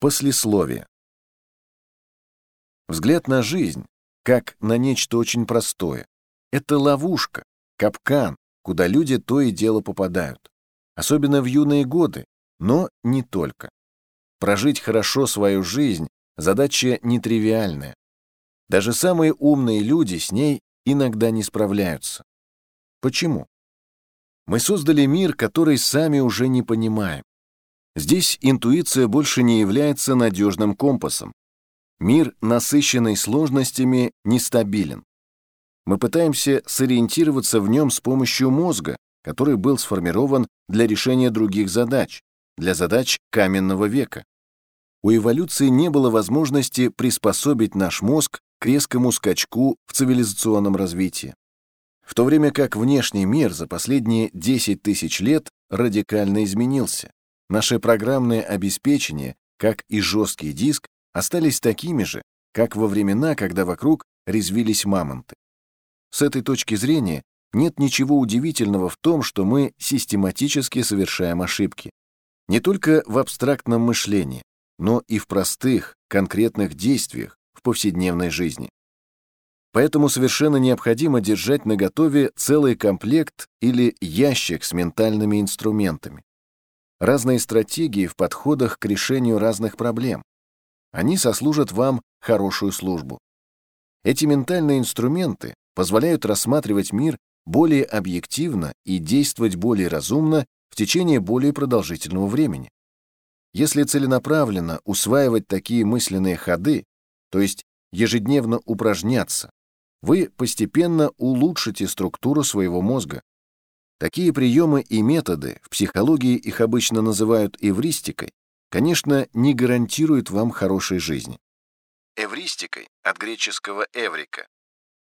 Послесловие. Взгляд на жизнь, как на нечто очень простое, это ловушка, капкан, куда люди то и дело попадают. Особенно в юные годы, но не только. Прожить хорошо свою жизнь – задача нетривиальная. Даже самые умные люди с ней иногда не справляются. Почему? Мы создали мир, который сами уже не понимаем. Здесь интуиция больше не является надежным компасом. Мир, насыщенный сложностями, нестабилен. Мы пытаемся сориентироваться в нем с помощью мозга, который был сформирован для решения других задач, для задач каменного века. У эволюции не было возможности приспособить наш мозг к резкому скачку в цивилизационном развитии. В то время как внешний мир за последние 10 тысяч лет радикально изменился. Наше программное обеспечение, как и жесткий диск, остались такими же, как во времена, когда вокруг резвились мамонты. С этой точки зрения нет ничего удивительного в том, что мы систематически совершаем ошибки. Не только в абстрактном мышлении, но и в простых, конкретных действиях в повседневной жизни. Поэтому совершенно необходимо держать наготове целый комплект или ящик с ментальными инструментами разные стратегии в подходах к решению разных проблем. Они сослужат вам хорошую службу. Эти ментальные инструменты позволяют рассматривать мир более объективно и действовать более разумно в течение более продолжительного времени. Если целенаправленно усваивать такие мысленные ходы, то есть ежедневно упражняться, вы постепенно улучшите структуру своего мозга, Такие приемы и методы, в психологии их обычно называют эвристикой, конечно, не гарантируют вам хорошей жизни. Эвристикой, от греческого «эврика»,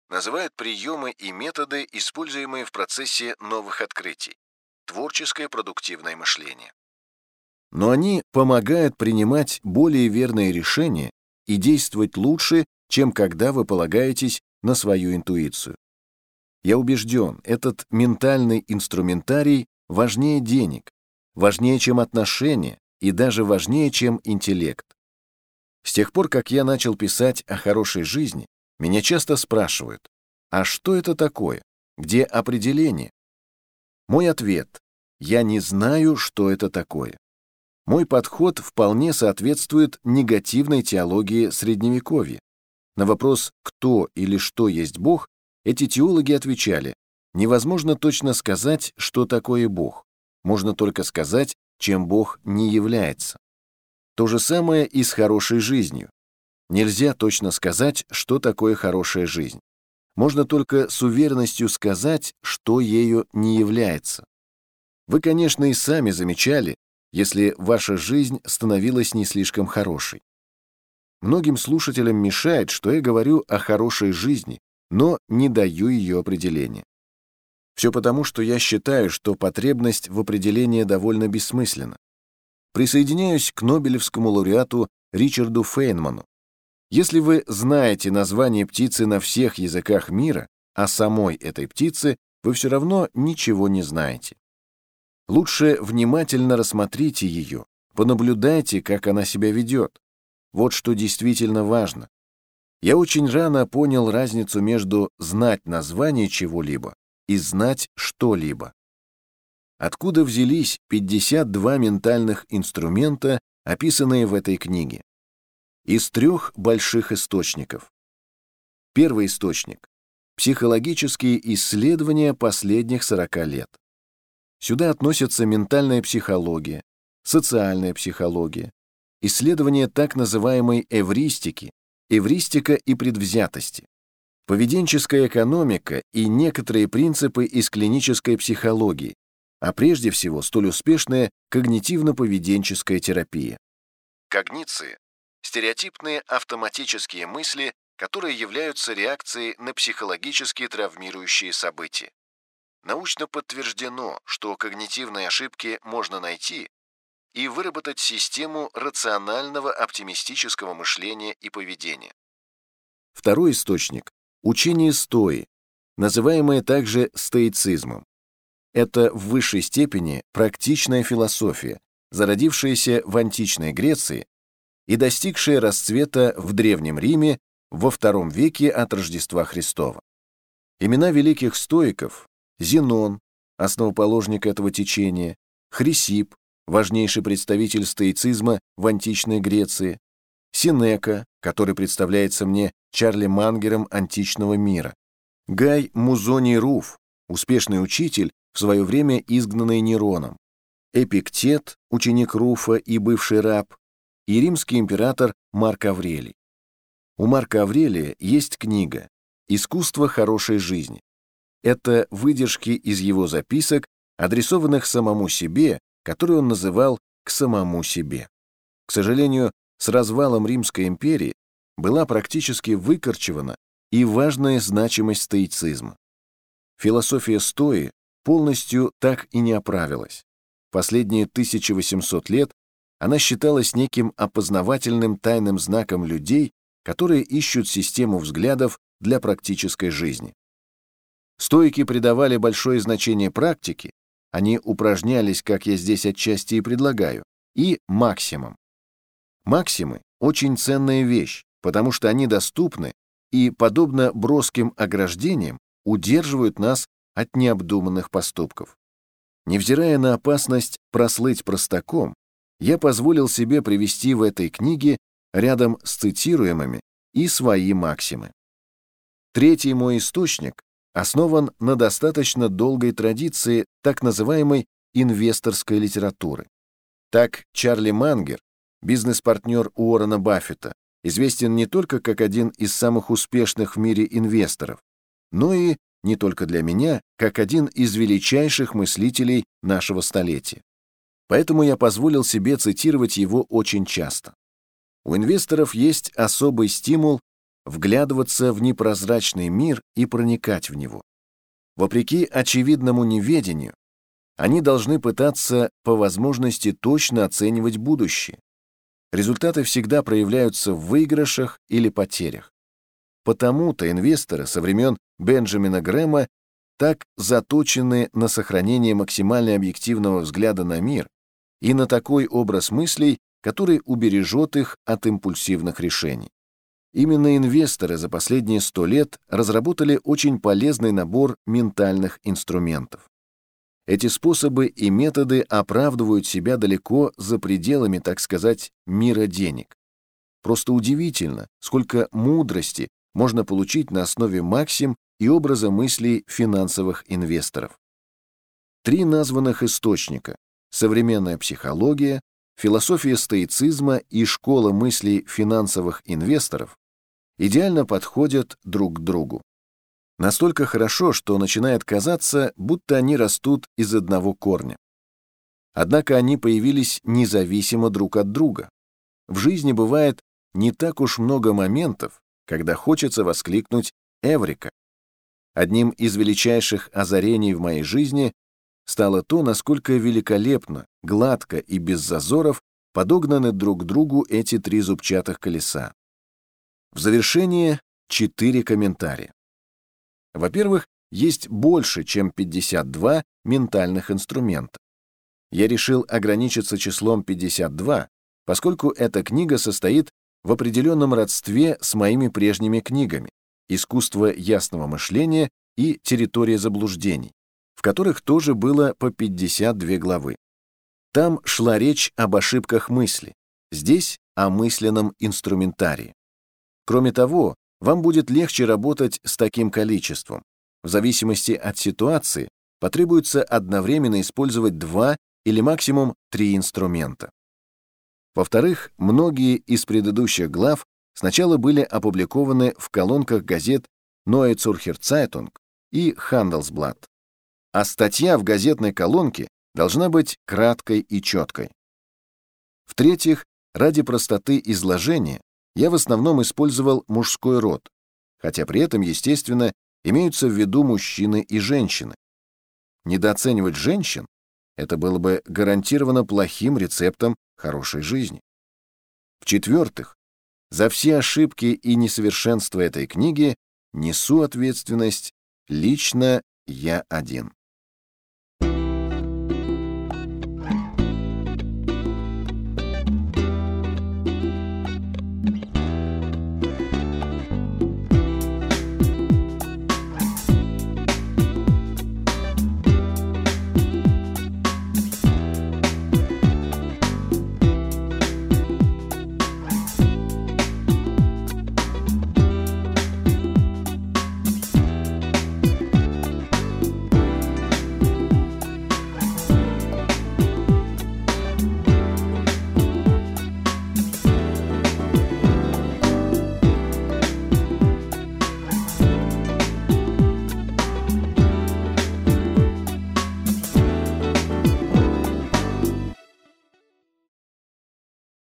называют приемы и методы, используемые в процессе новых открытий, творческое продуктивное мышление. Но они помогают принимать более верные решения и действовать лучше, чем когда вы полагаетесь на свою интуицию. Я убежден, этот ментальный инструментарий важнее денег, важнее, чем отношения и даже важнее, чем интеллект. С тех пор, как я начал писать о хорошей жизни, меня часто спрашивают, а что это такое? Где определение? Мой ответ – я не знаю, что это такое. Мой подход вполне соответствует негативной теологии Средневековья. На вопрос «кто или что есть Бог» Эти теологи отвечали, невозможно точно сказать, что такое Бог. Можно только сказать, чем Бог не является. То же самое и с хорошей жизнью. Нельзя точно сказать, что такое хорошая жизнь. Можно только с уверенностью сказать, что ею не является. Вы, конечно, и сами замечали, если ваша жизнь становилась не слишком хорошей. Многим слушателям мешает, что я говорю о хорошей жизни, но не даю ее определения. Все потому, что я считаю, что потребность в определении довольно бессмысленна. Присоединяюсь к Нобелевскому лауреату Ричарду Фейнману. Если вы знаете название птицы на всех языках мира, а самой этой птицы вы все равно ничего не знаете. Лучше внимательно рассмотрите ее, понаблюдайте, как она себя ведет. Вот что действительно важно. Я очень рано понял разницу между знать название чего-либо и знать что-либо. Откуда взялись 52 ментальных инструмента, описанные в этой книге? Из трех больших источников. Первый источник – психологические исследования последних 40 лет. Сюда относятся ментальная психология, социальная психология, исследования так называемой эвристики, эвристика и предвзятости, поведенческая экономика и некоторые принципы из клинической психологии, а прежде всего столь успешная когнитивно-поведенческая терапия. Когниции – стереотипные автоматические мысли, которые являются реакцией на психологически травмирующие события. Научно подтверждено, что когнитивные ошибки можно найти, и выработать систему рационального оптимистического мышления и поведения. Второй источник – учение стои, называемое также стоицизмом. Это в высшей степени практичная философия, зародившаяся в античной Греции, и достигшее расцвета в Древнем Риме во II веке от Рождества Христова. Имена великих стоиков – Зенон, основоположник этого течения, Хрисип, важнейший представитель стоицизма в античной Греции, Синека, который представляется мне Чарли Мангером античного мира, Гай Музоний Руф, успешный учитель, в свое время изгнанный Нероном, Эпиктет, ученик Руфа и бывший раб, и римский император Марк Аврелий. У Марка Аврелия есть книга «Искусство хорошей жизни». Это выдержки из его записок, адресованных самому себе, которые он называл «к самому себе». К сожалению, с развалом Римской империи была практически выкорчевана и важная значимость стоицизма. Философия стои полностью так и не оправилась. Последние 1800 лет она считалась неким опознавательным тайным знаком людей, которые ищут систему взглядов для практической жизни. Стойки придавали большое значение практике, они упражнялись, как я здесь отчасти и предлагаю, и максимум. Максимы — очень ценная вещь, потому что они доступны и, подобно броским ограждениям, удерживают нас от необдуманных поступков. Невзирая на опасность прослыть простаком, я позволил себе привести в этой книге рядом с цитируемыми и свои максимы. Третий мой источник основан на достаточно долгой традиции так называемой инвесторской литературы. Так Чарли Мангер, бизнес-партнер Уоррена Баффета, известен не только как один из самых успешных в мире инвесторов, но и не только для меня, как один из величайших мыслителей нашего столетия. Поэтому я позволил себе цитировать его очень часто. У инвесторов есть особый стимул вглядываться в непрозрачный мир и проникать в него. Вопреки очевидному неведению, они должны пытаться по возможности точно оценивать будущее. Результаты всегда проявляются в выигрышах или потерях. Потому-то инвесторы со времен Бенджамина Грэма так заточены на сохранение максимально объективного взгляда на мир и на такой образ мыслей, который убережет их от импульсивных решений. Именно инвесторы за последние сто лет разработали очень полезный набор ментальных инструментов. Эти способы и методы оправдывают себя далеко за пределами, так сказать, мира денег. Просто удивительно, сколько мудрости можно получить на основе максим и образа мыслей финансовых инвесторов. Три названных источника — современная психология, философия стоицизма и школа мыслей финансовых инвесторов — идеально подходят друг к другу. Настолько хорошо, что начинает казаться, будто они растут из одного корня. Однако они появились независимо друг от друга. В жизни бывает не так уж много моментов, когда хочется воскликнуть «Эврика!». Одним из величайших озарений в моей жизни стало то, насколько великолепно, гладко и без зазоров подогнаны друг к другу эти три зубчатых колеса. В завершение четыре комментария. Во-первых, есть больше, чем 52 ментальных инструмента. Я решил ограничиться числом 52, поскольку эта книга состоит в определенном родстве с моими прежними книгами «Искусство ясного мышления» и «Территория заблуждений», в которых тоже было по 52 главы. Там шла речь об ошибках мысли, здесь — о мысленном инструментарии. Кроме того, вам будет легче работать с таким количеством. В зависимости от ситуации потребуется одновременно использовать два или максимум три инструмента. Во-вторых, многие из предыдущих глав сначала были опубликованы в колонках газет Neue Zürcher Zeitung и Handelsblatt, а статья в газетной колонке должна быть краткой и четкой. В-третьих, ради простоты изложения я в основном использовал мужской род, хотя при этом, естественно, имеются в виду мужчины и женщины. Недооценивать женщин — это было бы гарантированно плохим рецептом хорошей жизни. В-четвертых, за все ошибки и несовершенства этой книги несу ответственность лично я один.